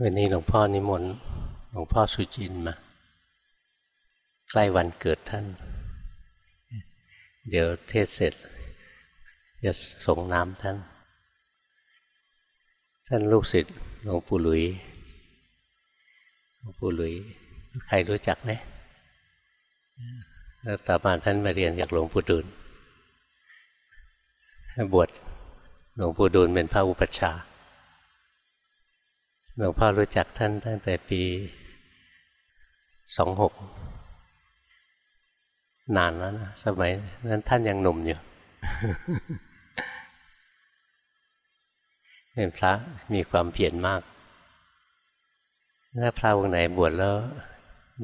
วันนี้หลวงพ่อนิมนต์หลวงพ่อสุจินมาใกล้วันเกิดท่าน เดี๋ยวเทศเสร็จจะส่งน้ำท่าน ท่านลูกศิษย์หลวงปู่หลุยหลวงปู่หลุย ใครรู้จักไหมแล้วต่อมาท่านมาเรียนจากหลวงปู่ดูลบวชหลวงปู่ดูลเป็นพระอุปัชฌาย์ หลวงพ่อรู้จักท่านตั้งแต่ปีสองหกนานแล้วนะสมัยนั้นท่านยังหนุ่มอยู่เป็นพระมีความเพียรมากถ้าพระองค์ไหนบวชแล้ว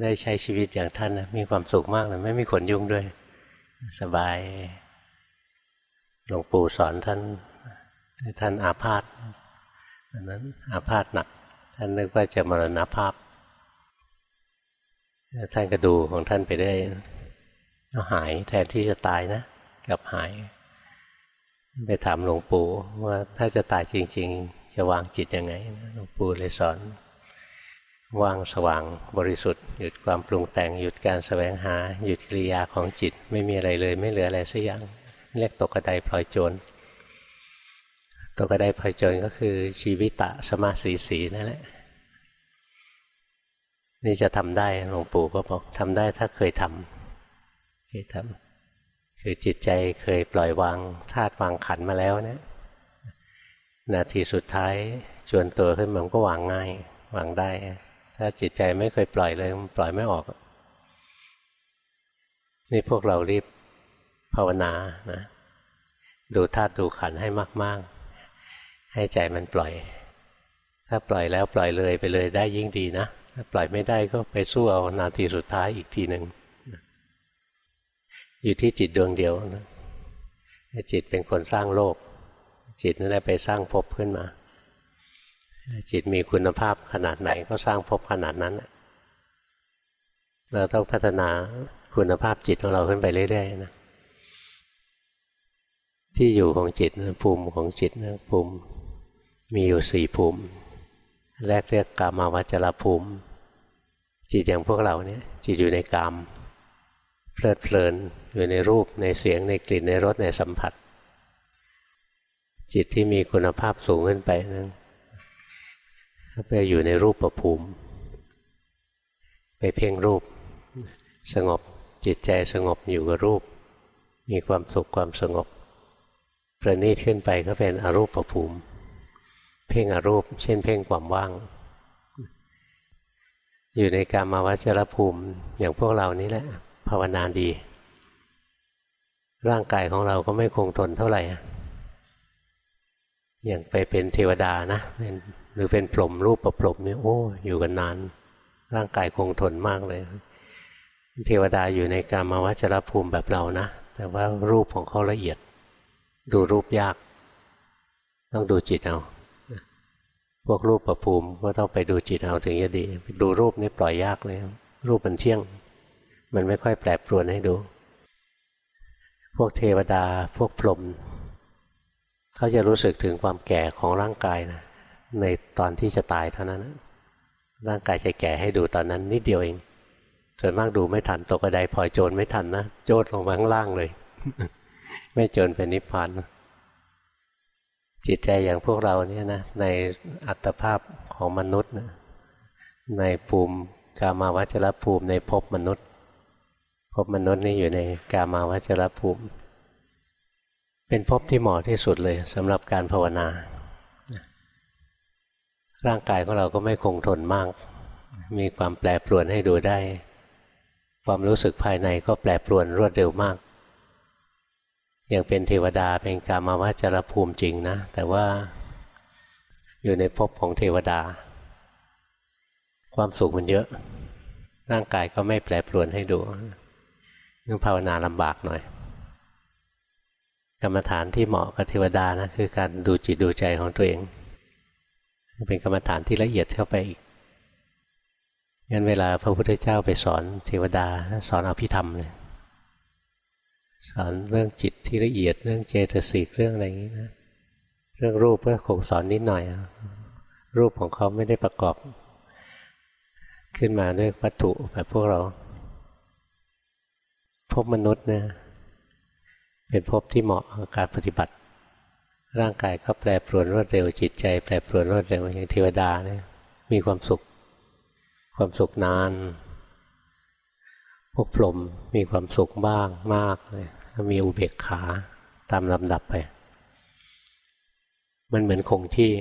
ได้ใช้ชีวิตอย่างท่านนะมีความสุขมากเลยไม่มีคนยุ่งด้วย สบาย หลวงปู่สอนท่าน ท่านอาพาธอันนั้นอาพาธหนัก ท่านนึกว่าจะมรณภาพ ท่านก็ดูของท่านไปได้ก็หายแทนที่จะตายนะกับหาย ไปถามหลวงปู่ว่าถ้าจะตายจริง ๆ จะวางจิตยังไงหลวงปู่เลยสอนวางสว่างบริสุทธิ์หยุดความปรุงแต่งหยุดการสแสวงหา หยุดกิริยาของจิตไม่มีอะไรเลย ไม่เหลืออะไรสักอย่างเรียกตกกระไดพลอยโจร ตกกระไดพลอยจรก็คือชีวิตะสมาสีสีนั่นแหละ นี่จะทำได้หลวงปู่ก็บอกทำได้ถ้าเคยทำเคยทำคือจิตใจเคยปล่อยวางธาตุวางขันมาแล้วเนี่ยนาทีสุดท้ายจวนตัวขึ้นมันก็วางง่ายวางได้ ถ้าจิตใจไม่เคยปล่อยเลยมันปล่อยไม่ออก นี่พวกเรารีบภาวนานะดูธาตุดูขันให้มาก ๆ ให้ใจมันปล่อย ถ้าปล่อยแล้วปล่อยเลยไปเลยได้ยิ่งดีนะถ้าปล่อยไม่ได้ก็ไปสู้เอานาทีสุดท้ายอีกทีหนึ่งอยู่ที่จิตดวงเดียวนะจิตเป็นคนสร้างโลก จิตนั่นแหละไปสร้างภพขึ้นมา จิตมีคุณภาพขนาดไหนก็สร้างภพขนาดนั้น เราต้องพัฒนาคุณภาพจิตของเราขึ้นไปเรื่อยๆนะที่อยู่ของจิตภูมิของจิตภูมิ มีอยู่สี่ภูมิ แรกเรียกกามาวจรภูมิ จิตอย่างพวกเราเนี่ยจิตอยู่ในกามเพลิดเพลินอยู่ในรูปในเสียงในกลิ่นในรสในสัมผัส จิตที่มีคุณภาพสูงขึ้นไปนั้นไปอยู่ในรูปประภูมิ ไปเพ่งรูป สงบจิตใจสงบอยู่กับรูป มีความสุขความสงบประณีตขึ้นไปก็เป็นอรูปประภูมิ เพ่งอรูป เช่น เพ่งความว่าง อยู่ในการมาวัชรภูมิอย่างพวกเรานี้แหละ ภาวนาดี ร่างกายของเราก็ไม่คงทนเท่าไหร่อย่างไปเป็นเทวดานะนหรือเป็นพรหมรูปประพรหมนี่โอ้อยู่กันนาน ร่างกายคงทนมากเลย เทวดาอยู่ในการมาวัชรภูมิแบบเรานะแต่ว่ารูปของเขาละเอียด ดูรูปยาก ต้องดูจิตเอา พวกรูปประภูมิก็ต้องไปดูจิตเอาถึงจะดี ดูรูปนี่ปล่อยยากเลย รูปมันเที่ยง มันไม่ค่อยแปรปรวนให้ดู พวกเทวดาพวกพรหมเขาจะรู้สึกถึงความแก่ของร่างกายนะในตอนที่จะตายเท่านั้นร่างกายจะแก่ให้ดูตอนนั้นนิดเดียวเอง ส่วนมากดูไม่ทันตกกระไดพลอยโจรไม่ทันนะ โจดลงมาข้างล่างเลย ไม่โจรเป็นนิพพาน จิตใจอย่างพวกเราเนี่ยนะในอัตภาพของมนุษย์นะในภูมิกามาวัจรภูมิในภพมนุษย์ภพมนุษย์นี่อยู่ในกามาวัจรภูมิ เป็นภพที่เหมาะที่สุดเลยสำหรับการภาวนา ร่างกายของเราก็ไม่คงทนมาก มีความแปรปรวนให้ดูได้ ความรู้สึกภายในก็แปรปรวนรวดเร็วมาก ย่างเป็นเทวดาเป็นกามาวจรภูมิจริงนะ แต่ว่าอยู่ในภพของเทวดา ความสุขมันเยอะ ร่างกายก็ไม่แปรปรวนให้ดูต้องภาวนาลำบากหน่อย กรรมฐานที่เหมาะกับเทวดานะคือการดูจิตดูใจของตัวเอง เป็นกรรมฐานที่ละเอียดเข้าไปอีกงั้นเวลาพระพุทธเจ้าไปสอนเทวดาสอนอภิธรรมเลย สอนเรื่องจิตที่ละเอียดเรื่องเจตสิกเรื่องอะไรอย่างนี้นะเรื่องรูปก็คงสอนนิดหน่อย รูปของเขาไม่ได้ประกอบ ขึ้นมาด้วยวัตถุแบบพวกเรา พบมนุษย์เนี่ยเป็นพบที่เหมาะกับการปฏิบัติ ร่างกายก็แปรปรวนรวดเร็วจิตใจ แปรปรวนรวดเร็วอย่างเทวดาเนี่ยมีความสุข ความสุขนาน พวกพรหมมีความสุขบ้างมากเลยมีอุเบกขาตามลำดับไป มันเหมือนคงที่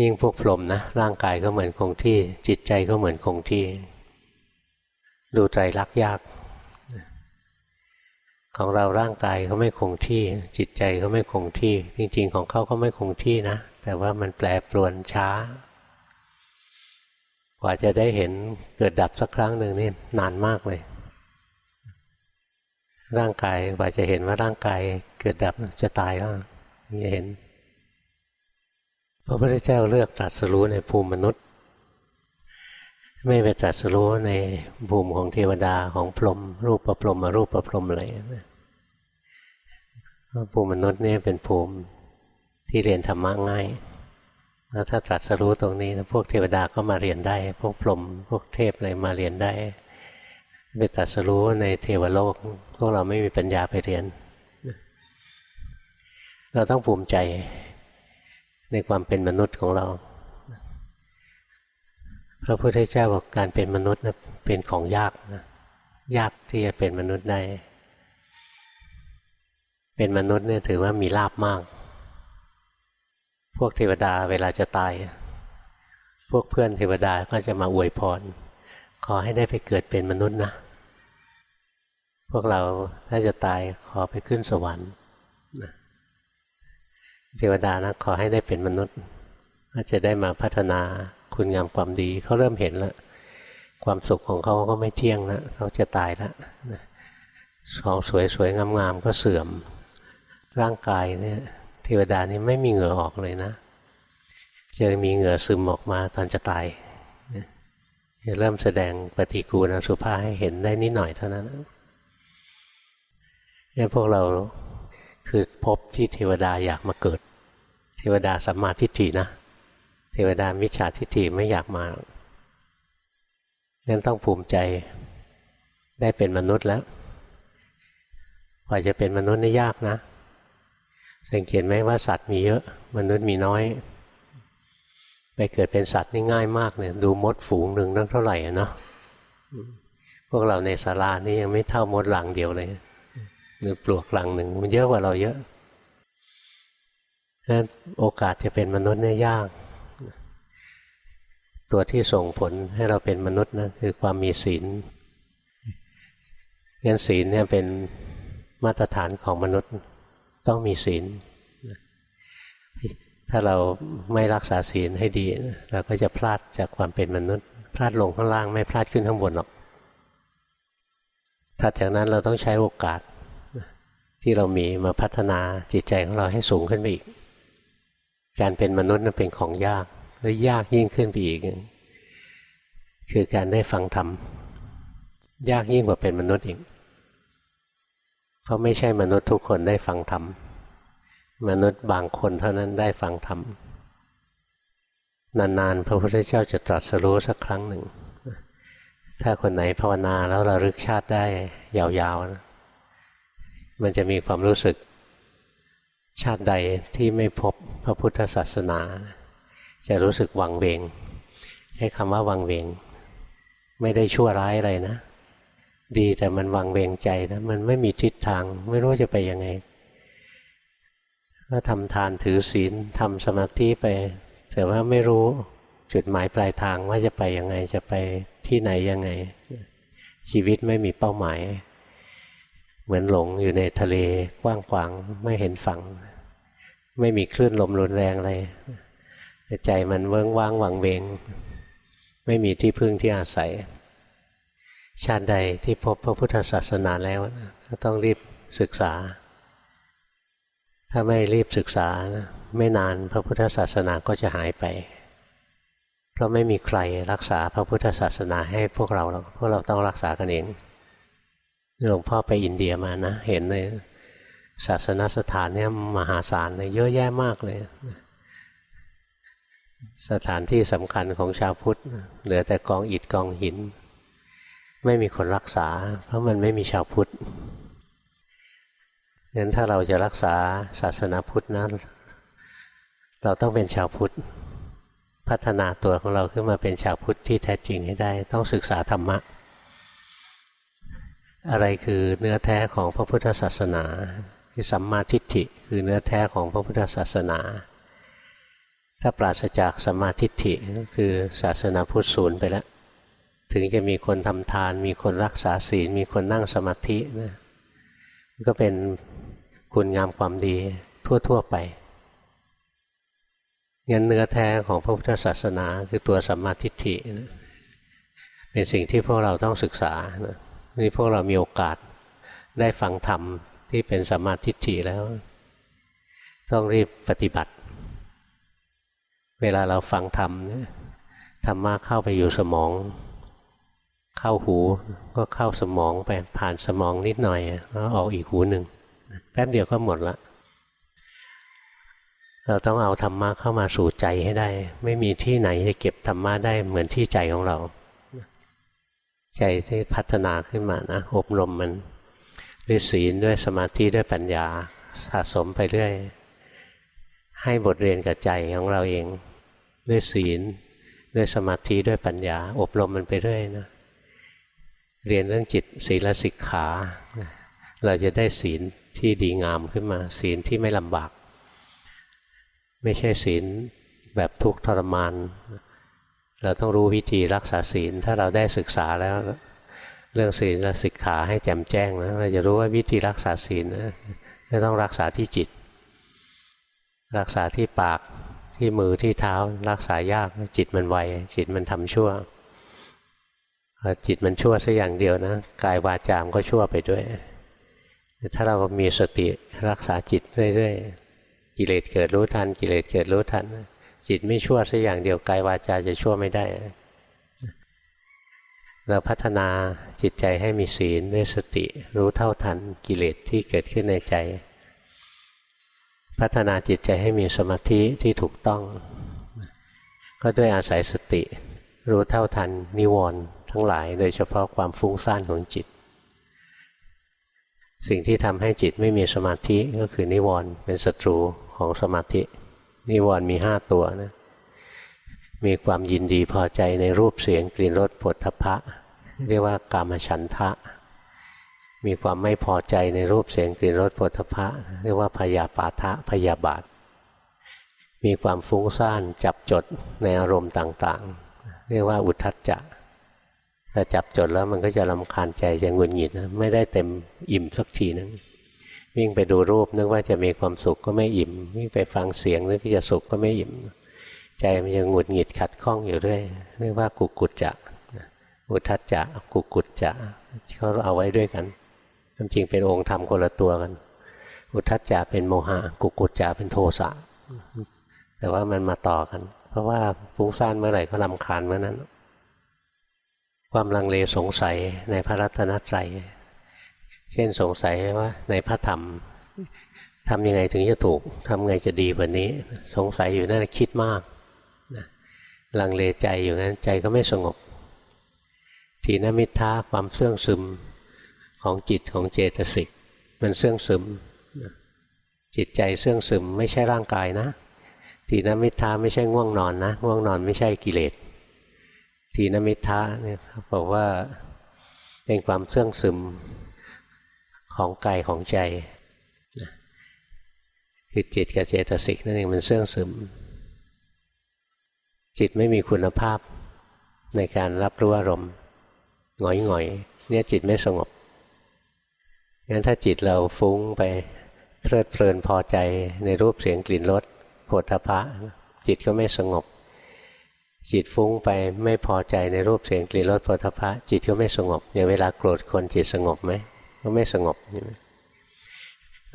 ยิ่งพวกพรหมนะร่างกายก็เหมือนคงที่ จิตใจก็เหมือนคงที่ ดูใจรักยาก ของเราร่างกายเขาไม่คงที่ จิตใจเขาไม่คงที่ จริง ๆ ของเขาก็ไม่คงที่นะ แต่ว่ามันแปรปรวนช้า กว่าจะได้เห็นเกิดดับสักครั้งหนึ่งนี่นานมากเลย ร่างกายกว่าจะเห็นว่าร่างกายเกิดดับจะตายแล้วจะเห็นพระพุทธเจ้าเลือกตรัสรู้ในภูมิมนุษย์ ไม่ไปตรัสรู้ในภูมิของเทวดาของพรหมรูปประพรหมมารูปประพรหมอะไรนะภูมิมนุษย์นี่เป็นภูมิที่เรียนธรรมะง่าย แล้วถ้าตรัสรู้ตรงนี้นะพวกเทวดาก็มาเรียนได้ พวกพรหมพวกเทพอะไรมาเรียนได้ไปตรัสรู้ในเทวโลก พวกเราไม่มีปัญญาไปเรียน เราต้องภูมิใจในความเป็นมนุษย์ของเรา พระพุทธเจ้าบอกการเป็นมนุษย์นะเป็นของยากนะยากที่จะเป็นมนุษย์ได้ เป็นมนุษย์เนี่ยถือว่ามีลาบมาก พวกเทวดาเวลาจะตาย พวกเพื่อนเทวดาก็จะมาอวยพร ขอให้ได้ไปเกิดเป็นมนุษย์นะ พวกเราถ้าจะตายขอไปขึ้นสวรรค์เทวดานะขอให้ได้เป็นมนุษย์ก็จะได้มาพัฒนาคุณงามความดีเขาเริ่มเห็นแล้วความสุขของเขาก็ไม่เที่ยงแล้วเขาจะตายแล้วของสวยๆงามๆก็เสื่อมร่างกายเนี่ย เทวดานี่ไม่มีเหงื่อออกเลยนะจะมีเหงื่อซึมออกมาตอนจะตายจะเริ่มแสดงปฏิกูลสุภาให้เห็นได้นิดหน่อยเท่านั้นนี่พวกเราคือพบที่เทวดาอยากมาเกิด เทวดาสัมมาทิฏฐินะ เทวดามิจฉาทิฏฐิไม่อยากมางั้นต้องภูมิใจได้เป็นมนุษย์แล้วกว่าจะเป็นมนุษย์นี่ยากนะ สังเกตไหมว่าสัตว์มีเยอะ มนุษย์มีน้อย ไปเกิดเป็นสัตว์นี่ง่ายมากเนี่ย ดูมดฝูงหนึ่งตั้งเท่าไหร่เนาะพวกเราในศาลานี่ยังไม่เท่ามดหลังเดียวเลยหรือปลวกหลังหนึ่งมันเยอะกว่าเราเยอะนั้นโอกาสจะเป็นมนุษย์เนี่ยยาก ตัวที่ส่งผลให้เราเป็นมนุษย์นะคือความมีศีลงั้นศีลเนี่ยเป็นมาตรฐานของมนุษย์ ต้องมีศีล ถ้าเราไม่รักษาศีลให้ดี เราก็จะพลาดจากความเป็นมนุษย์ พลาดลงข้างล่างไม่พลาดขึ้นข้างบนหรอก ถัดจากนั้นเราต้องใช้โอกาสที่เรามีมาพัฒนาจิตใจของเราให้สูงขึ้นไปอีก การเป็นมนุษย์นั้นเป็นของยาก และยากยิ่งขึ้นไปอีก คือการได้ฟังธรรมยากยิ่งกว่าเป็นมนุษย์อีก เพราะไม่ใช่มนุษย์ทุกคนได้ฟังธรรม มนุษย์บางคนเท่านั้นได้ฟังธรรม นานๆ พระพุทธเจ้าจะตรัสรู้สักครั้งหนึ่ง ถ้าคนไหนภาวนาแล้วระลึกชาติได้ยาวๆนะมันจะมีความรู้สึกชาติใดที่ไม่พบพระพุทธศาสนา จะรู้สึกวังเวง ใช้คำว่าวังเวง ไม่ได้ชั่วร้ายอะไรนะ ดีแต่มันวังเวงใจนะมันไม่มีทิศทาง ไม่รู้จะไปยังไงก็ทำทานถือศีลทำสมาธิไป แต่ว่าไม่รู้จุดหมายปลายทางว่าจะไปยังไงจะไปที่ไหนยังไง ชีวิตไม่มีเป้าหมาย เหมือนหลงอยู่ในทะเลกว้างขวางไม่เห็นฝั่ง ไม่มีคลื่นลมรุนแรงอะไรใจมันเวิ้งว้างวังเวง ไม่มีที่พึ่งที่อาศัย ชาติใดที่พบพระพุทธศาสนาแล้วก็ต้องรีบศึกษา ถ้าไม่รีบศึกษาไม่นานพระพุทธศาสนาก็จะหายไป เพราะไม่มีใครรักษาพระพุทธศาสนาให้พวกเราหรอกพวกเราต้องรักษากันเองหลวงพ่อไปอินเดียมานะเห็นเลยศาสนสถานเนี่ยมหาศาลเลยเยอะแยะมากเลย สถานที่สำคัญของชาวพุทธเหลือแต่กองอิฐกองหิน ไม่มีคนรักษา เพราะมันไม่มีชาวพุทธงั้นถ้าเราจะรักษาศาสนาพุทธนั้นเราต้องเป็นชาวพุทธ พัฒนาตัวของเราขึ้นมาเป็นชาวพุทธที่แท้จริงให้ได้ ต้องศึกษาธรรมะ อะไรคือเนื้อแท้ของพระพุทธศาสนา คือสัมมาทิฏฐิคือเนื้อแท้ของพระพุทธศาสนา ถ้าปราศจากสัมมาทิฏฐิก็คือศาสนาพุทธศูนย์ไปแล้ว ถึงจะมีคนทำทาน มีคนรักษาศีล มีคนนั่งสมาธินะก็เป็นคุณงามความดีทั่ว ๆ ไปงั้นเนื้อแท้ของพระพุทธศาสนาคือตัวสัมมาทิฏฐินะเป็นสิ่งที่พวกเราต้องศึกษานะนี่พวกเรามีโอกาสได้ฟังธรรมที่เป็นสัมมาทิฏฐิแล้ว ต้องรีบปฏิบัติ เวลาเราฟังธรรมธรรมะเข้าไปอยู่สมอง เข้าหูก็เข้าสมองไปผ่านสมองนิดหน่อยแล้วออกอีกหูหนึ่งแป๊บเดียวก็หมดละ เราต้องเอาธรรมะเข้ามาสู่ใจให้ได้ ไม่มีที่ไหนจะเก็บธรรมะได้เหมือนที่ใจของเรา ใจที่พัฒนาขึ้นมานะอบรมมันด้วยศีลด้วยสมาธิด้วยปัญญาสะสมไปเรื่อยให้บทเรียนกับใจของเราเอง ด้วยศีล ด้วยสมาธิด้วยปัญญา อบรมมันไปเรื่อยนะ เรียนเรื่องจิตศีลสิกขา เราจะได้ศีลที่ดีงามขึ้นมา ศีลที่ไม่ลำบาก ไม่ใช่ศีลแบบทุกข์ทรมาน เราต้องรู้วิธีรักษาศีล ถ้าเราได้ศึกษาแล้วเรื่องศีลสิกขาให้แจ่มแจ้งนะเราจะรู้ว่าวิธีรักษาศีลนะจะต้องรักษาที่จิต รักษาที่ปากที่มือที่เท้ารักษายากจิตมันไวจิตมันทำชั่ว จิตมันชั่วสักอย่างเดียวนะกายวาจามก็ชั่วไปด้วย ถ้าเรามีสติรักษาจิตเรื่อยๆกิเลสเกิดรู้ทัน กิเลสเกิดรู้ทัน จิตไม่ชั่วสักอย่างเดียวกายวาจาจะชั่วไม่ได้ เราพัฒนาจิตใจให้มีศีลด้วยสติรู้เท่าทันกิเลสที่เกิดขึ้นในใจ พัฒนาจิตใจให้มีสมาธิที่ถูกต้อง ก็ด้วยอาศัยสติ รู้เท่าทันนิวรณ์ ทั้งหลาย โดยเฉพาะความฟุ้งซ่านของจิต สิ่งที่ทำให้จิตไม่มีสมาธิก็คือนิวรณ์เป็นศัตรูของสมาธิ นิวรณ์มีห้าตัวนะมีความยินดีพอใจในรูปเสียงกลิ่นรสผลทพะ เรียกว่ากามฉันทะ มีความไม่พอใจในรูปเสียงกลิ่นรสผลทพะ เรียกว่าพยาปาทะพยาบาท มีความฟุ้งซ่านจับจดในอารมณ์ต่างๆ เรียกว่าอุทธัจจะ ถ้าจับจดแล้วมันก็จะลำคาญใจจะงุนหงิดนะไม่ได้เต็มอิ่มสักทีนึงวิ่งไปดูรูปนึกว่าจะมีความสุขก็ไม่อิ่มวิ่งไปฟังเสียงนึกว่าจะสุขก็ไม่อิ่ม ใจมันยังหงุดหงิดขัดข้องอยู่เรื่อยเรียกว่ากุกุจจะอุทัจจะกุกุจจะเขาเอาไว้ด้วยกันความจริงเป็นองค์ธรรมคนละตัวกัน อุทัจจะเป็นโมหะกุกุจจะเป็นโทสะแต่ว่ามันมาต่อกัน เพราะว่าฟุ้งซ่านเมื่อไหร่ก็ลำคาญเมื่อนั้น ความลังเลสงสัยในพระรัตนตรัย เช่นสงสัยว่าในพระธรรมทำยังไงถึงจะถูกทำไงจะดีกว่านี้ สงสัยอยู่นั่นคิดมากลังเลใจอยู่นั้นใจก็ไม่สงบ ทีนมิทาความเสื่องซึมของจิตของเจตสิกมันเสื่องซึม จิตใจเสื่องซึมไม่ใช่ร่างกายนะ ทีนมิทาไม่ใช่ง่วงนอนนะ ง่วงนอนไม่ใช่กิเลส ทีนมิทาเนี่ยเขาบอกว่าเป็นความเสื่องซึมของกายของใจคือจิตกับเจตสิกนั่นเองมันเสื่องซึม จิตไม่มีคุณภาพในการรับรู้อารมณ์หงอยหงอยเนี่ยจิตไม่สงบงั้นถ้าจิตเราฟุ้งไปเพลิดเพลินพอใจในรูปเสียงกลิ่นรสโผฏฐะจิตก็ไม่สงบ จิตฟุ้งไปไม่พอใจในรูปเสียงกลิ่นรสโผฏฐะจิตก็ไม่สงบอย่างเวลาโกรธคนจิตสงบไหมก็ไม่สงบ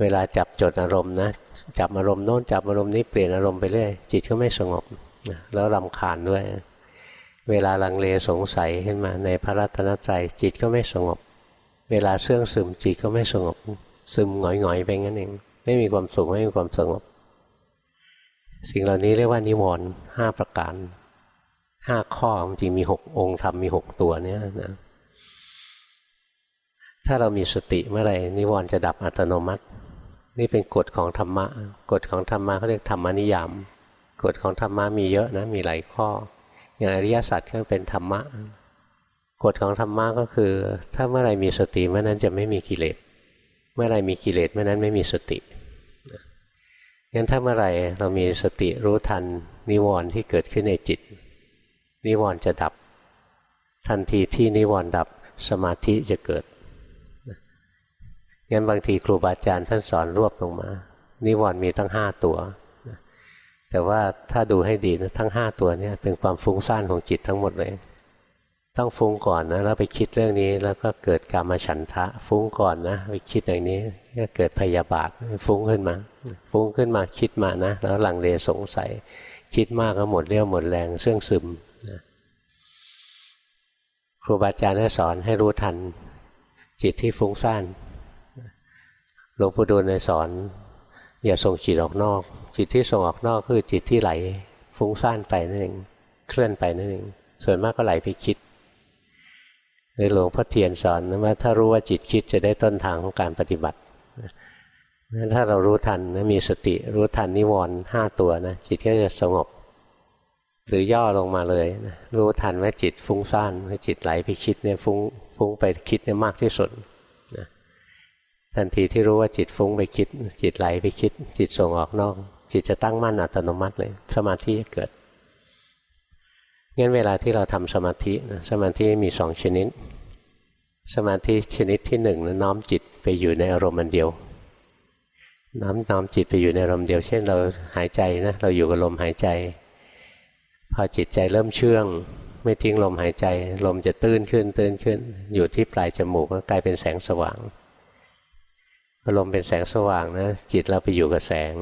เวลาจับจดอารมณ์นะจับอารมณ์โน้นจับอารมณ์นี้เปลี่ยนอารมณ์ไปเรื่อยจิตก็ไม่สงบแล้วรำคาญด้วย เวลาลังเลสงสัยขึ้นมาในพระรัตนตรัยจิตก็ไม่สงบ เวลาเสื่องซึมจิตก็ไม่สงบ ซึมหงอยๆไปงั้นเองไม่มีความสุขไม่มีความสงบ สิ่งเหล่านี้เรียกว่านิวรณ์ห้าประการ ห้าข้อจริงมีหกองค์ทำมีหกตัวเนี้ยนะถ้าเรามีสติเมื่อไหร่นิวรณ์จะดับอัตโนมัติ นี่เป็นกฎของธรรมะ กฎของธรรมะเขาเรียกธรรมนิยามกฎของธรรมะมีเยอะนะมีหลายข้อ อย่างอริยสัจก็เป็นธรรมะกฎของธรรมะก็คือ ถ้าเมื่อไรมีสติเมื่อนั้นจะไม่มีกิเลสเมื่อไรมีกิเลสเมื่อนั้นไม่มีสติงั้นถ้าเมื่อไรเรามีสติรู้ทันนิวรณ์ที่เกิดขึ้นในจิต นิวรณ์จะดับ ทันทีที่นิวรณ์ดับสมาธิจะเกิดงั้นบางทีครูบาอาจารย์ท่านสอนรวบลงมา นิวรณ์มีตั้งห้าตัวแต่ว่าถ้าดูให้ดีนะทั้งห้าตัวนี้เป็นความฟุ้งซ่านของจิตทั้งหมดเลย ต้องฟุ้งก่อนนะแล้วไปคิดเรื่องนี้แล้วก็เกิดกรรมฉันทะ ฟุ้งก่อนนะไปคิดอย่างนี้ก็เกิดพยาบาทฟุ้งขึ้นมา ฟุ้งขึ้นมาคิดมานะ แล้วหลังเลสงสัย คิดมากก็หมดเรี่ยวหมดแรงเสื่องซึม ครูบาอาจารย์ได้สอนให้รู้ทัน จิตที่ฟุ้งซ่านหลวงปู่ดูลในสอน อย่าส่งจิตออกนอก จิตที่ส่งออกนอกคือจิตที่ไหล ฟุ้งซ่านไปนั่นเองเคลื่อนไปนั่นเองส่วนมากก็ไหลไปคิดหรือหลวงพ่อเทียนสอนว่าถ้ารู้ว่าจิตคิดจะได้ต้นทางของการปฏิบัติถ้าเรารู้ทันมีสติรู้ทันนิวรณ์ห้าตัวนะจิตก็จะสงบ หรือย่อลงมาเลยนะรู้ทันว่าจิตฟุ้งซ่านว่าจิตไหลไปคิดเนี่ยฟุ้งฟุ้งไปคิดเนี่ยมากที่สุดนะทันทีที่รู้ว่าจิตฟุ้งไปคิด จิตไหลไปคิด จิตส่งออกนอก จิตจะตั้งมั่นอัตโนมัติเลย สมาธิจะเกิดงั้นเวลาที่เราทำสมาธิสมาธิมีสองชนิด สมาธิชนิดที่หนึ่งน้อมจิตไปอยู่ในอารมณ์อันเดียว น้อมน้อมจิตไปอยู่ในอารมณ์เดียว เช่น เราหายใจนะเราอยู่กับลมหายใจ พอจิตใจเริ่มเชื่อง ไม่ทิ้งลมหายใจ ลมจะตื้นขึ้นตื้นขึ้น อยู่ที่ปลายจมูกก็กลายเป็นแสงสว่างลมเป็นแสงสว่างนะจิตเราไปอยู่กับแสง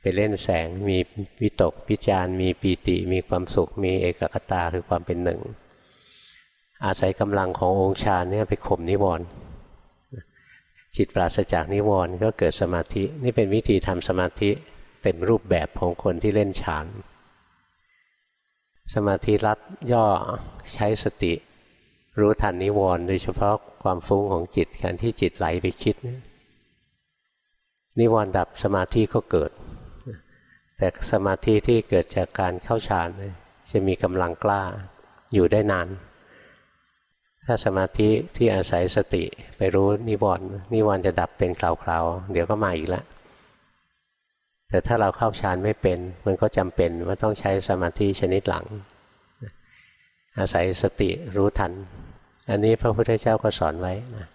ไปเล่นแสงมีวิตกวิจารมีปีติมีความสุขมีเอกคตาคือความเป็นหนึ่ง อาศัยกำลังขององค์ฌานเนี่ยไปข่มนิวรณ์จิตปราศจากนิวรณ์ก็เกิดสมาธิ นี่เป็นวิธีทำสมาธิเต็มรูปแบบของคนที่เล่นฌาน สมาธิรัดย่อใช้สติ รู้ทันนิวรณ์โดยเฉพาะความฟุ้งของจิตการที่จิตไหลไปคิดนิวรณ์ดับสมาธิก็เกิด แต่สมาธิที่เกิดจากการเข้าฌานจะมีกำลังกล้าอยู่ได้นาน ถ้าสมาธิที่อาศัยสติไปรู้นิวรณ์นิวรณ์จะดับเป็นคราวๆ เดี๋ยวก็มาอีกแล้ว แต่ถ้าเราเข้าฌานไม่เป็น มันก็จำเป็นว่าต้องใช้สมาธิชนิดหลัง อาศัยสติรู้ทัน อันนี้พระพุทธเจ้าก็สอนไว้นะ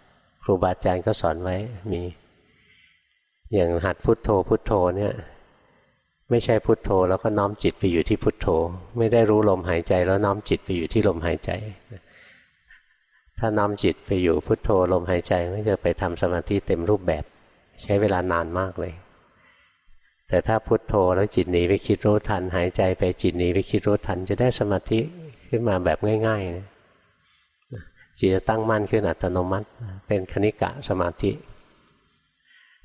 ครูบาอาจารย์ก็สอนไว้มี อย่างหัดพุทโธพุทโธเนี่ยไม่ใช่พุทโธแล้วก็น้อมจิตไปอยู่ที่พุทโธ ไม่ได้รู้ลมหายใจแล้วน้อมจิตไปอยู่ที่ลมหายใจ ถ้าน้อมจิตไปอยู่พุทโธลมหายใจก็จะไปทำสมาธิเต็มรูปแบบ ใช้เวลานานมากเลย แต่ถ้าพุทโธแล้วจิตหนีไปคิดรู้ทัน หายใจไปจิตหนีไปคิดรู้ทัน จะได้สมาธิขึ้นมาแบบง่ายๆจิตจะตั้งมั่นขึ้นอัตโนมัติ เป็นคณิกะสมาธิ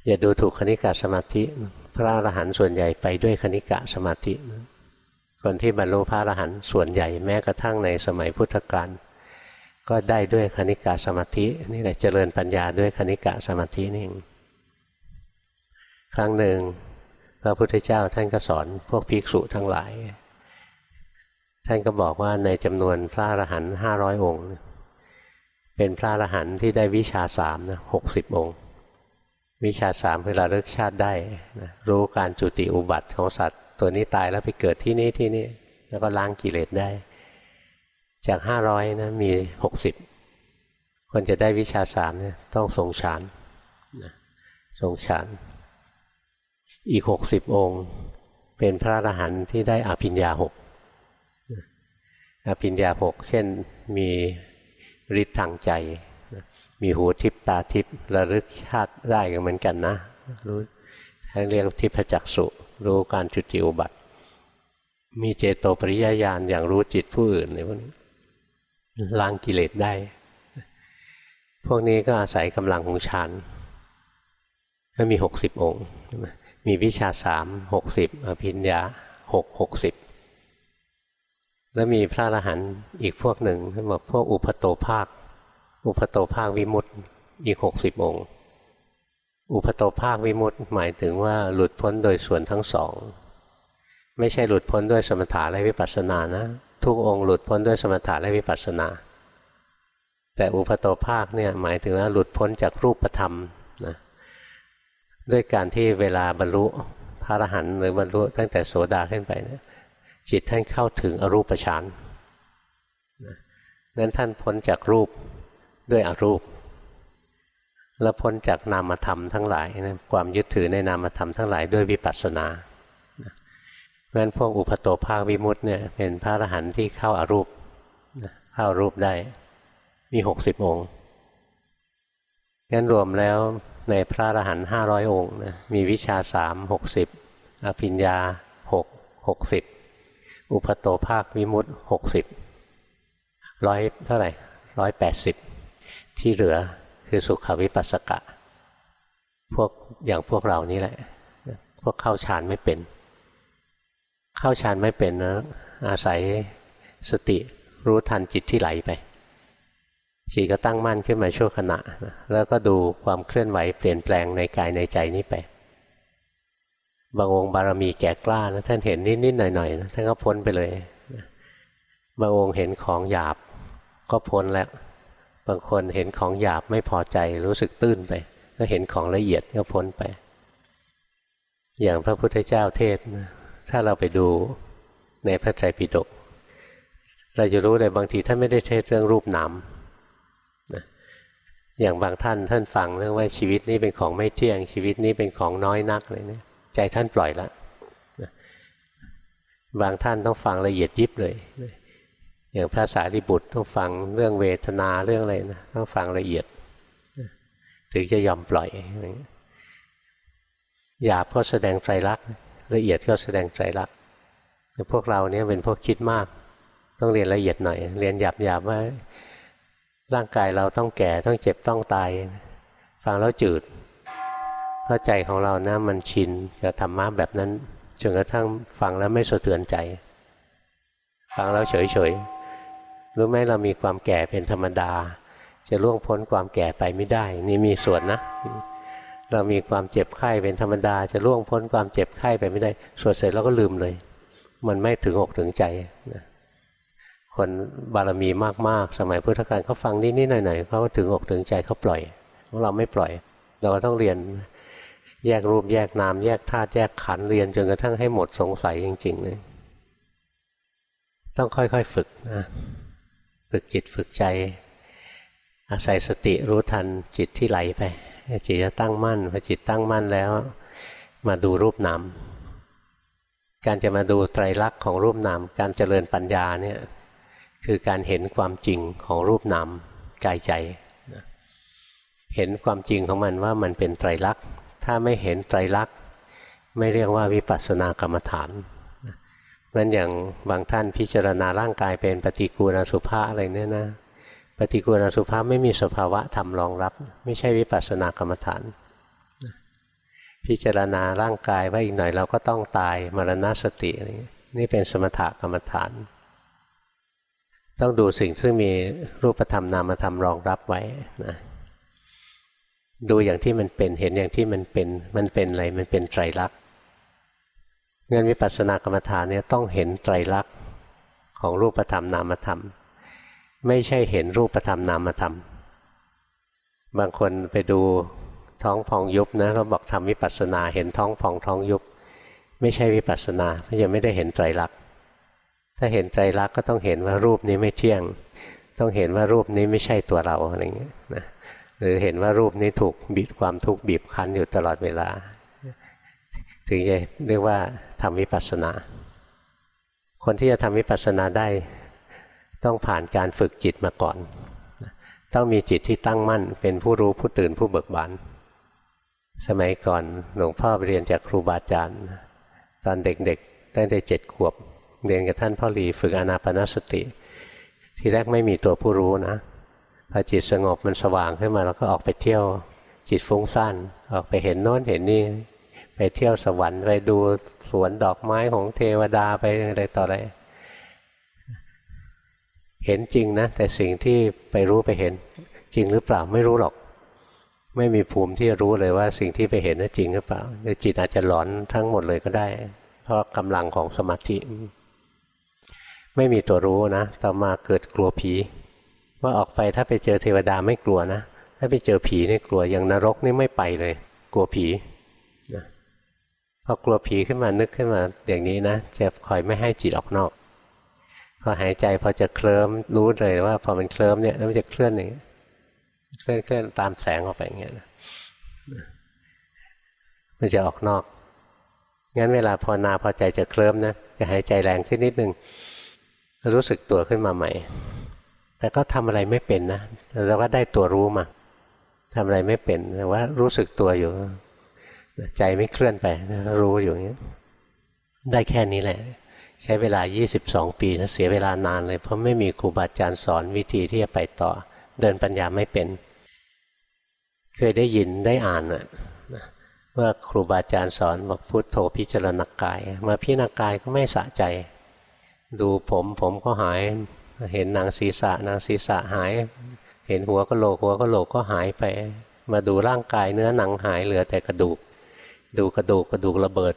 อย่าดูถูกคณิกะสมาธิ พระอรหันต์ส่วนใหญ่ไปด้วยคณิกะสมาธิ คนที่บรรลุพระอรหันต์ส่วนใหญ่แม้กระทั่งในสมัยพุทธกาลก็ได้ด้วยคณิกะสมาธินี่แหละเจริญปัญญาด้วยคณิกะสมาธินี่เองครั้งหนึ่ง พระพุทธเจ้าท่านก็สอนพวกภิกษุทั้งหลาย ท่านก็บอกว่าในจำนวนพระอรหันต์ห้าร้อยองค์ เป็นพระอรหันต์ที่ได้วิชาสามนะหกสิบองค์ วิชาสามคือระลึกชาติได้นะรู้การจุติอุบัติของสัตว์ ตัวนี้ตายแล้วไปเกิดที่นี่ที่นี่แล้วก็ล้างกิเลสได้ จากห้าร้อยนะมีหกสิบคนจะได้วิชาสามเนี่ยต้องทรงฌานทรงฌาน อีกหกสิบองค์ เป็นพระอรหันต์ที่ได้อภิญญาหกอภิญญาหกเช่นมีฤทธิ์ทางใจ มีหูทิพตาทิพระลึกชาติได้กันเหมือนกันนะ รู้ท่านเรียกทิพจักสุรู้การจุติอุบัติ มีเจโตปริยญาณอย่างรู้จิตผู้อื่นในพวกนี้ล้างกิเลสได้ พวกนี้ก็อาศัยกำลังของฌานก็มีหกสิบองค์ มีวิชาสามหกสิบอภิญญาหกหกสิบแล้วมีพระอรหันต์อีกพวกหนึ่งท่านบอกพวกอุปโตภาค อุปโตภาควิมุตติอีกหกสิบองค์ อุปโตภาควิมุตติหมายถึงว่าหลุดพ้นโดยส่วนทั้งสอง ไม่ใช่หลุดพ้นด้วยสมถะและวิปัสสนานะ ทุกองค์หลุดพ้นด้วยสมถะและวิปัสสนา แต่อุปโตภาคเนี่ยหมายถึงว่าหลุดพ้นจากรูปธรรม ด้วยการที่เวลาบรรลุพระอรหันต์หรือบรรลุตั้งแต่โสดาขึ้นไปเนี่ยจิตท่านเข้าถึงอรูปฌานนั้นท่านพ้นจากรูปด้วยอรูป แล้วพ้นจากนามธรรมทั้งหลายนะความยึดถือในนามธรรมทั้งหลายด้วยวิปัสสนาเพราะฉะนั้นพวกอุปโตภาควิมุตต์เนี่ยเป็นพระอรหันต์ที่เข้าอารูปเข้ารูปได้มีหกสิบองค์งั้นรวมแล้ว ในพระอรหันต์ห้าร้อยองค์นะมีวิชาสามหกสิบอภิญญาหกหกสิบอุปโตภาควิมุตหกสิบร้อยเท่าไหร่ร้อยแปดสิบที่เหลือคือสุขวิปัสสกะ พวกอย่างพวกเรานี่แหละ พวกเข้าฌานไม่เป็น เข้าฌานไม่เป็นนะอาศัยสติรู้ทันจิตที่ไหลไป จิตก็ตั้งมั่นขึ้นมาชั่วขณะ แล้วก็ดูความเคลื่อนไหวเปลี่ยนแปลงในกายในใจนี้ไปบางองค์บารมีแก่กล้านะท่านเห็นนิดๆหน่อยๆนะท่านก็พ้นไปเลยบางองค์เห็นของหยาบก็พ้นแล้ว บางคนเห็นของหยาบไม่พอใจรู้สึกตื้นไป ก็เห็นของละเอียดก็พ้นไป อย่างพระพุทธเจ้าเทศนะถ้าเราไปดูในพระไตรปิฎกเราจะรู้เลยบางทีท่านไม่ได้เทศเรื่องรูปนาม อย่างบางท่านท่านฟังเรื่องว่าชีวิตนี้เป็นของไม่เที่ยง ชีวิตนี้เป็นของน้อยนักเลยเนี่ยใจท่านปล่อยล้วบางท่านต้องฟังละเอียดยิบเลย อย่างพระสารีบุตรต้องฟังเรื่องเวทนาเรื่องอะไรนะต้องฟังละเอียด ถึงจะยอมปล่อยหยาบก็แสดงใจรักละเอียดก็แสดงใจรักพวกเราเนี่ยเป็นพวกคิดมาก ต้องเรียนละเอียดหน่อย เรียนหยาบหยาบว่า ร่างกายเราต้องแก่ต้องเจ็บต้องตาย ฟังแล้วจืดเพราะใจของเรานะมันชินกับธรรมะแบบนั้นจนกระทั่งฟังแล้วไม่สะเทือนใจ ฟังแล้วเฉยๆรู้ไหมเรามีความแก่เป็นธรรมดา จะล่วงพ้นความแก่ไปไม่ได้ นี่มีส่วนนะ เรามีความเจ็บไข้เป็นธรรมดา จะล่วงพ้นความเจ็บไข้ไปไม่ได้สวดเสร็จแล้วก็ลืมเลย มันไม่ถึงอกถึงใจ คนบารมีมากๆ สมัยพุทธกาลเขาฟังนิดๆหน่อยๆเขาก็ถึงอกถึงใจเขาปล่อยของเราไม่ปล่อย เราก็ต้องเรียนแยกรูปแยกนามแยกธาตุแยกขันเรียนจนกระทั่งให้หมดสงสัยจริง ๆ เลย ต้องค่อยๆฝึกนะฝึกจิตฝึกใจ อาศัยสติรู้ทันจิตที่ไหลไปจิตจะตั้งมั่นพอจิตตั้งมั่นแล้ว มาดูรูปนามการจะมาดูไตรลักษณ์ของรูปนามการเจริญปัญญาเนี่ย คือการเห็นความจริงของรูปนามกายใจ เห็นความจริงของมันว่ามันเป็นไตรลักษณ์ถ้าไม่เห็นไตรลักษณ์ไม่เรียกว่าวิปัสสนากรรมฐานนั้นอย่างบางท่านพิจารณาร่างกายเป็นปฏิกูลสุภาอะไรเนี่ยนะปฏิกูลสุภาไม่มีสภาวะธรรมรองรับ ไม่ใช่วิปัสสนากรรมฐาน พิจารณาร่างกายว่าอีกหน่อยเราก็ต้องตายมรณสตินี่เป็นสมถกรรมฐาน ต้องดูสิ่งที่มีรูปธรรมนามธรรมรองรับไว้นะดูอย่างที่มันเป็นเห็นอย่างที่มันเป็นมันเป็นอะไรมันเป็นไตรลักษณ์เงินวิปัสสนากรรมฐานเนี่ยต้องเห็นไตรลักษณ์ของรูปธรรมนามธรรม ไม่ใช่เห็นรูปธรรมนามธรรม บางคนไปดูท้องพองยุบนะเราบอกทำวิปัสสนาเห็นท้องพองท้องยุบ ไม่ใช่วิปัสสนาเพราะยังไม่ได้เห็นไตรลักษณ์ ถ้าเห็นไตรลักก็ต้องเห็นว่ารูปนี้ไม่เที่ยง ต้องเห็นว่ารูปนี้ไม่ใช่ตัวเราอะไรเงี้ยนะหรือเห็นว่ารูปนี้ถูกบีบความทุกข์บีบคั้นอยู่ตลอดเวลา ถึงจะเรียกว่าทำวิปัสสนา คนที่จะทำวิปัสสนาได้ต้องผ่านการฝึกจิตมาก่อน ต้องมีจิตที่ตั้งมั่น เป็นผู้รู้ผู้ตื่นผู้เบิกบาน สมัยก่อนหลวงพ่อไปเรียนจากครูบาอาจารย์ ตอนเด็กๆตั้งแต่เจ็ดขวบ เรียนกับท่านพ่อหลีฝึกอนาปนสติ ที่แรกไม่มีตัวผู้รู้นะพอจิตสงบมันสว่างขึ้นมาแล้วก็ออกไปเที่ยวจิตฟุ้งซ่านออกไปเห็นโน้นเห็นนี่ไปเที่ยวสวรรค์ไปดูสวนดอกไม้ของเทวดาไปอะไรต่ออะไรเห็นจริงนะ แต่สิ่งที่ไปรู้ไปเห็น จริงหรือเปล่าไม่รู้หรอก ไม่มีภูมิที่จะรู้เลยว่าสิ่งที่ไปเห็นนั้นจริงหรือเปล่าจิตอาจจะหลอนทั้งหมดเลยก็ได้ เพราะกำลังของสมาธิ ไม่มีตัวรู้นะ ต่อมาเกิดกลัวผี ว่าออกไปถ้าไปเจอเทวดาไม่กลัวนะ ถ้าไปเจอผีนี่กลัวอย่างนรกนี่ไม่ไปเลย กลัวผีนะพอกลัวผีขึ้นมานึกขึ้นมาอย่างนี้นะจะคอยไม่ให้จิตออกนอกพอหายใจพอจะเคลิ้มรู้เลยว่า พอมันเคลิ้มเนี่ยแล้วมันจะเคลื่อนอย่างนี้เคลื่อนเคลื่อนตามแสงออกไปอย่างเงี้ยมันจะออกนอกงั้นเวลาพอนาพอใจจะเคลิ้มนะจะหายใจแรงขึ้นนิดนึง รู้สึกตัวขึ้นมาใหม่ แต่ก็ทำอะไรไม่เป็นนะเราก็ได้ตัวรู้มาทำอะไรไม่เป็นแต่ว่ารู้สึกตัวอยู่ ใจไม่เคลื่อนไปรู้อยู่อย่างนี้ได้แค่นี้แหละ ใช้เวลา 22 ปีนะเสียเวลานานเลย เพราะไม่มีครูบาอาจารย์สอนวิธีที่จะไปต่อ เดินปัญญาไม่เป็น เคยได้ยินได้อ่านอะว่าครูบาอาจารย์สอนบอกพุทโธพิจารณากาย มาพิจารณากายก็ไม่สะใจ ดูผมผมก็หาย เห็นหนางศีรษะหนางศีรษะหาย เห็นหัวกะโหลกหัวกะโหลกก็หายไป มาดูร่างกายเนื้อหนังหายเหลือแต่กระดูก ดูกระดูกกระดูกระเบิด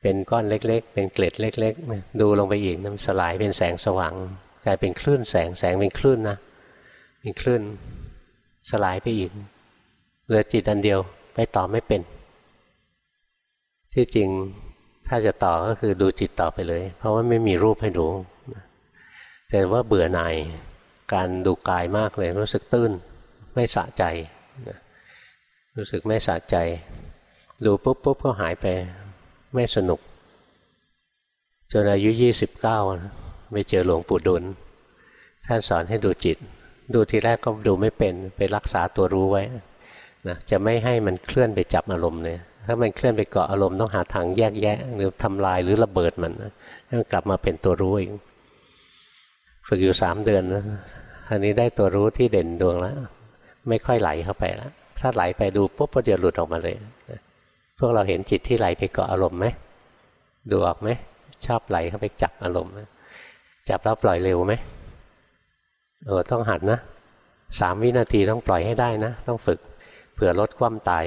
เป็นก้อนเล็ก ๆ เป็นเกล็ดเล็กๆดูลงไปอีกมันสลายเป็นแสงสว่างกลายเป็นคลื่นแสงแสงเป็นคลื่นนะเป็นคลื่นสลายไปอีกเหลือจิตอันเดียวไปต่อไม่เป็น ที่จริง ถ้าจะต่อก็คือดูจิตต่อไปเลย เพราะว่าไม่มีรูปให้ดูแต่ว่าเบื่อหน่ายการดูกายมากเลย รู้สึกตื้นไม่สะใจรู้สึกไม่สะใจ ดูปุ๊บปุ๊บก็หายไปไม่สนุกจนอายุยี่สิบเก้าไปเจอหลวงปู่ดุลท่านสอนให้ดูจิต ดูทีแรกก็ดูไม่เป็นไปรักษาตัวรู้ไว้นะจะไม่ให้มันเคลื่อนไปจับอารมณ์เลย ถ้ามันเคลื่อนไปเกาะอารมณ์ต้องหาทางแยกแยะ หรือทำลายหรือระเบิดมันให้มันกลับมาเป็นตัวรู้เองฝึกอยู่สามเดือนนะอันนี้ได้ตัวรู้ที่เด่นดวงแล้ว ไม่ค่อยไหลเข้าไปแล้วถ้าไหลไปดูปุ๊บก็จะหลุดออกมาเลยพวกเราเห็นจิตที่ไหลไปเกาะอารมณ์ไหมดูออกไหมชอบไหลเข้าไปจับอารมณ์จับแล้วปล่อยเร็วไหมเออต้องหัดนะสามวินาทีต้องปล่อยให้ได้นะ ต้องฝึกเผื่อลดความตาย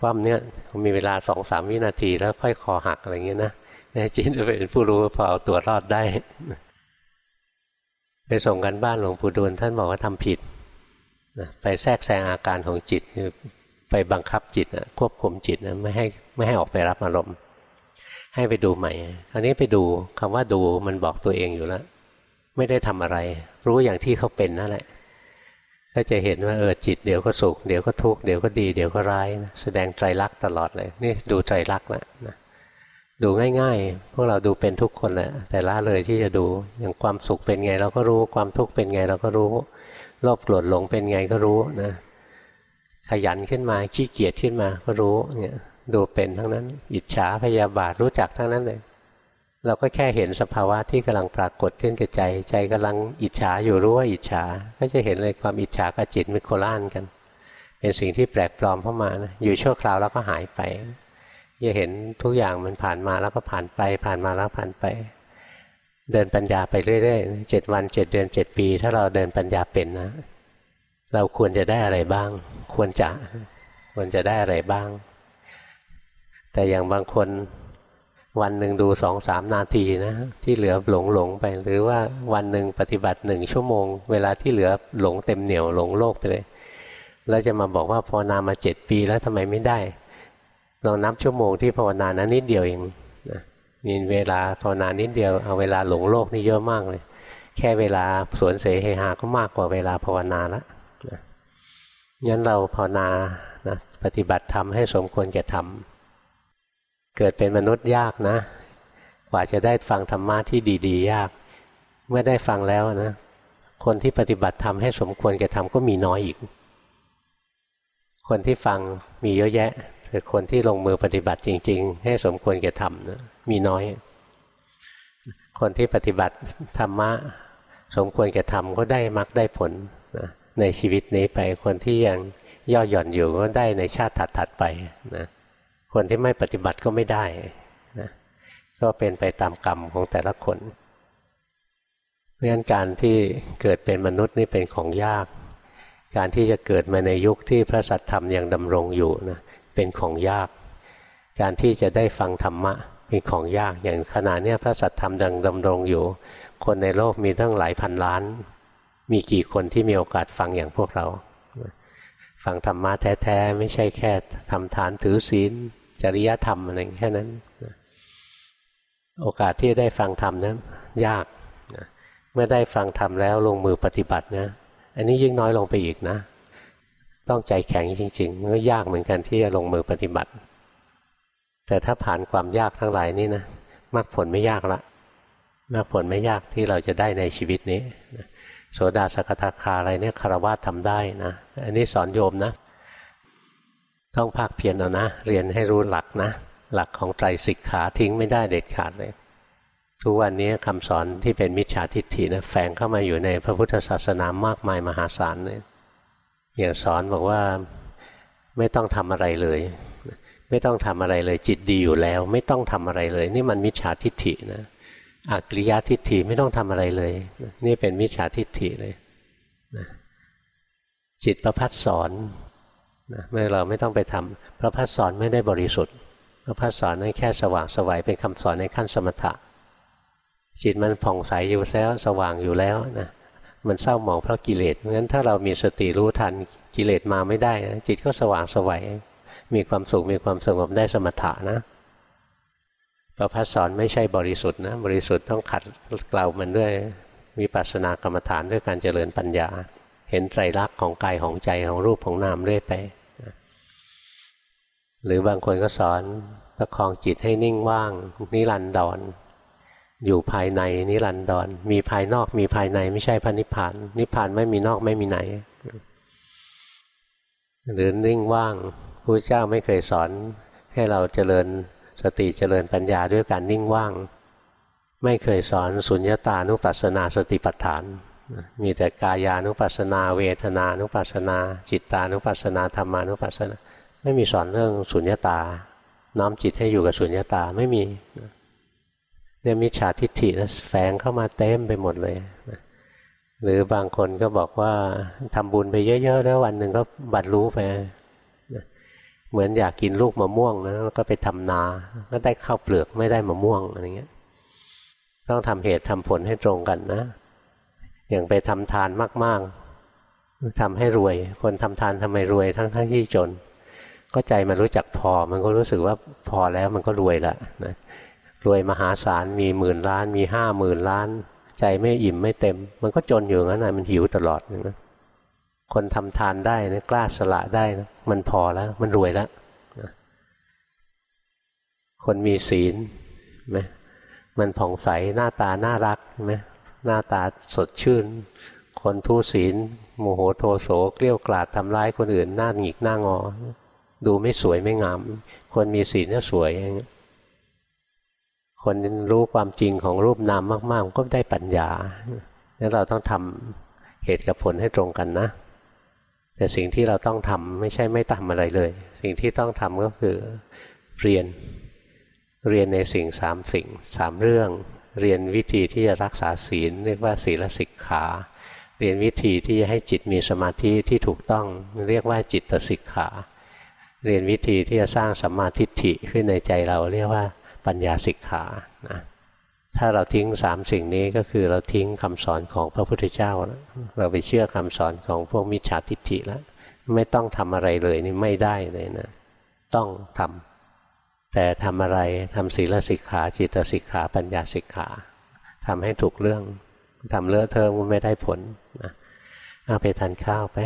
ความเนี้ยมีเวลาสองสามวินาทีแล้วค่อยคอหักอะไรเงี้ยนะจิตจะเป็นผู้รู้พอเอาตัวรอดได้ ไปส่งกันบ้านหลวงปู่ดูลท่านบอกว่าทำผิดไปแทรกแซงอาการของจิตไปบังคับจิตควบคุมจิตไม่ให้ไม่ให้ออกไปรับอารมณ์ให้ไปดูใหม่อันนี้ไปดูคำว่าดูมันบอกตัวเองอยู่แล้ว ไม่ได้ทำอะไร รู้อย่างที่เขาเป็นนั่นแหละ ก็จะเห็นว่าเออจิตเดี๋ยวก็สุขเดี๋ยวก็ทุกข์เดี๋ยวก็ดีเดี๋ยวก็ร้ายนะแสดงไตรลักตลอดเลย นี่ดูไตรลักษณ์แล้วนะดูง่าย ๆ พวกเราดูเป็นทุกคนแหละแต่ละเลยที่จะดูอย่างความสุขเป็นไงเราก็รู้ความทุกข์เป็นไงเราก็รู้โลภโกรธหลงเป็นไงก็รู้นะขยันขึ้นมาขี้เกียจขึ้นมาก็รู้เนี่ยดูเป็นทั้งนั้น อิจฉาพยาบาทรู้จักทั้งนั้นเลย เราก็แค่เห็นสภาวะที่กำลังปรากฏขึ้นกับใจ ใจกำลังอิจฉาอยู่รู้ว่าอิจฉา ก็จะเห็นเลยความอิจฉากับจิตมันโคล่านกัน เป็นสิ่งที่แปลกปลอมเข้ามานะอยู่ชั่วคราวแล้วก็หายไปจะเห็นทุกอย่างมันผ่านมาแล้วก็ผ่านไป ผ่านมาแล้วผ่านไป เดินปัญญาไปเรื่อยๆเจ็ดวันเจ็ดเดือนเจ็ดปี ถ้าเราเดินปัญญาเป็นนะ เราควรจะได้อะไรบ้าง ควรจะควรจะได้อะไรบ้าง แต่อย่างบางคน วันหนึ่งดูสองสามนาทีนะ ที่เหลือหลงหลงไป หรือว่าวันหนึ่งปฏิบัติหนึ่งชั่วโมง เวลาที่เหลือหลงเต็มเหนียวหลงโลกไปเลย แล้วจะมาบอกว่าพอนามาเจ็ดปีแล้วทำไมไม่ได้ลองนับชั่วโมงที่ภาวนานะนิดเดียวเองนะมีเวลาภาวนานิดเดียวเอาเวลาหลงโลกนี่เยอะมากเลย แค่เวลาสวนเสเฮหาก็มากกว่าเวลาภาวนาละนะงั้นเราภาวนานะปฏิบัติธรรมให้สมควรแก่ธรรม เกิดเป็นมนุษย์ยากนะ กว่าจะได้ฟังธรรมะที่ดีๆ ยาก เมื่อได้ฟังแล้วนะ คนที่ปฏิบัติธรรมให้สมควรแก่ธรรมก็มีน้อยอีก คนที่ฟังมีเยอะแยะแต่คนที่ลงมือปฏิบัติจริง ๆ ให้สมควรแก่ทำนะมีน้อย คนที่ปฏิบัติธรรมะสมควรแก่ทำก็ได้มักได้ผลนะในชีวิตนี้ไปคนที่ยังย่อหย่อนอยู่ก็ได้ในชาติถัดๆไปนะ คนที่ไม่ปฏิบัติก็ไม่ได้นะก็เป็นไปตามกรรมของแต่ละคนเพราะฉะนั้นการที่เกิดเป็นมนุษย์นี่เป็นของยาก การที่จะเกิดมาในยุคที่พระสัทธรรมยังดำรงอยู่นะเป็นของยาก การที่จะได้ฟังธรรมะเป็นของยากอย่างขณะนี้พระสัทธรรมดังดำรงอยู่ คนในโลกมีตั้งหลายพันล้าน มีกี่คนที่มีโอกาสฟังอย่างพวกเรา ฟังธรรมะแท้ ๆ ไม่ใช่แค่ทำทานถือศีล จริยธรรมอะไรแค่นั้น โอกาสที่ได้ฟังธรรมนั้นยากเมื่อได้ฟังธรรมแล้วลงมือปฏิบัตินะ อันนี้ยิ่งน้อยลงไปอีกนะ ต้องใจแข็งจริงๆมันก็ยากเหมือนกันที่จะลงมือปฏิบัติ แต่ถ้าผ่านความยากทั้งหลายนี่นะมรรคผลไม่ยากละมรรคผลไม่ยากที่เราจะได้ในชีวิตนี้โสดาสกทาคาอะไรเนี่ยคารวะทำได้นะ อันนี้สอนโยมนะ ต้องภาคเพียรเอานะ เรียนให้รู้หลักนะ หลักของไตรสิกขาทิ้งไม่ได้เด็ดขาดเลย ทุกวันนี้คำสอนที่เป็นมิจฉาทิฏฐินะแฝงเข้ามาอยู่ในพระพุทธศาสนามากมายมหาศาลเลยอย่างสอนบอกว่าไม่ต้องทำอะไรเลย ไม่ต้องทำอะไรเลย จิตดีอยู่แล้ว ไม่ต้องทำอะไรเลย นี่มันมิจฉาทิฏฐินะอักริยทิฏฐิไม่ต้องทำอะไรเลย นี่เป็นมิจฉาทิฏฐิเลยนะจิตประพัดสอน นะเมื่อเราไม่ต้องไปทำพระพัฒสอนไม่ได้บริสุทธิ์ พระพัฒสอนนั้นแค่สว่างสวัยเป็นคำสอนในขั้นสมถะ จิตมันผ่องใสอยู่แล้วสว่างอยู่แล้วนะมันเศร้าหมองเพราะกิเลสงั้นถ้าเรามีสติรู้ทันกิเลสมาไม่ได้นะจิตก็สว่างสวัยมีความสุขมีความสงบได้สมถะนะพระพัฒสอนไม่ใช่บริสุทธิ์นะบริสุทธิ์ต้องขัดเกลามันด้วยวิปัสสนากรรมฐานด้วยการเจริญปัญญา เห็นไตรลักษณ์ของกายของใจของรูปของนามเรื่อยไป หรือบางคนก็สอนประคองจิตให้นิ่งว่าง นิรันดรอยู่ภายในนิรันดรมีภายนอกมีภายในไม่ใช่พระนิพพาน นิพพานไม่มีนอกไม่มีไหน หรือนิ่งว่างพระเจ้าไม่เคยสอนให้เราเจริญสติเจริญปัญญาด้วยการนิ่งว่าง ไม่เคยสอนสุญญตานุปัสสนาสติปัฏฐาน มีแต่กายานุปัสสนา เวทนานุปัสสนา จิตตานุปัสสนาธรรมานุปัสสนา ไม่มีสอนเรื่องสุญญตา น้อมจิตให้อยู่กับสุญญตาไม่มีเนี่ยมิจฉาทิฏฐินะแฝงเข้ามาเต็มไปหมดเลยหรือบางคนก็บอกว่าทำบุญไปเยอะๆแล้ววันหนึ่งก็บัดรู้ไปเหมือนอยากกินลูกมะม่วงนะแล้วก็ไปทำนา ก็ได้ข้าวเปลือกไม่ได้มะม่วงอะไรเงี้ย ต้องทำเหตุทำผลให้ตรงกันนะ อย่างไปทำทานมากๆทำให้รวย คนทำทานทำไมรวยทั้งๆที่จน ก็ใจมันรู้จักพอ มันก็รู้สึกว่าพอแล้วมันก็รวยละนะรวยมหาศาลมีหมื่นล้าน มีห้าหมื่นล้าน ใจไม่อิ่มไม่เต็ม มันก็จนอยู่งั้นนะมันหิวตลอดนะคนทำทานได้นะกล้าสละได้นะมันพอแล้ว มันรวยแล้วนะคนมีศีลไหมมันผ่องใสหน้าตาน่ารักไหมหน้าตาสดชื่น คนทุศีลโมโหโทโสเกลี้ยกล่อมทำร้ายคนอื่นหน้าหงิกหน้างอ ดูไม่สวยไม่งาม คนมีศีลก็สวยอย่างคนรู้ความจริงของรูปนามมากๆก็ได้ปัญญาแล้วเราต้องทำเหตุกับผลให้ตรงกันนะ แต่สิ่งที่เราต้องทำไม่ใช่ไม่ทำอะไรเลย สิ่งที่ต้องทำก็คือเรียนเรียนในสิ่งสามสิ่งสามเรื่อง เรียนวิธีที่จะรักษาศีล เรียกว่าศีลสิกขา เรียนวิธีที่จะให้จิตมีสมาธิที่ถูกต้อง เรียกว่าจิตสิกขา เรียนวิธีที่จะสร้างสัมมาทิฏฐิขึ้นในใจเราเรียกว่าปัญญาสิกขานะถ้าเราทิ้งสามสิ่งนี้ก็คือเราทิ้งคำสอนของพระพุทธเจ้าแล้วเราไปเชื่อคำสอนของพวกมิจฉาทิฏฐิแล้วไม่ต้องทำอะไรเลยนี่ไม่ได้เลยนะ ต้องทำแต่ทำอะไรทำศีลสิกขา จิตสิกขา ปัญญาสิกขาทำให้ถูกเรื่องทำเลอะเทอะมันไม่ได้ผลนะเอาไปทานข้าวไป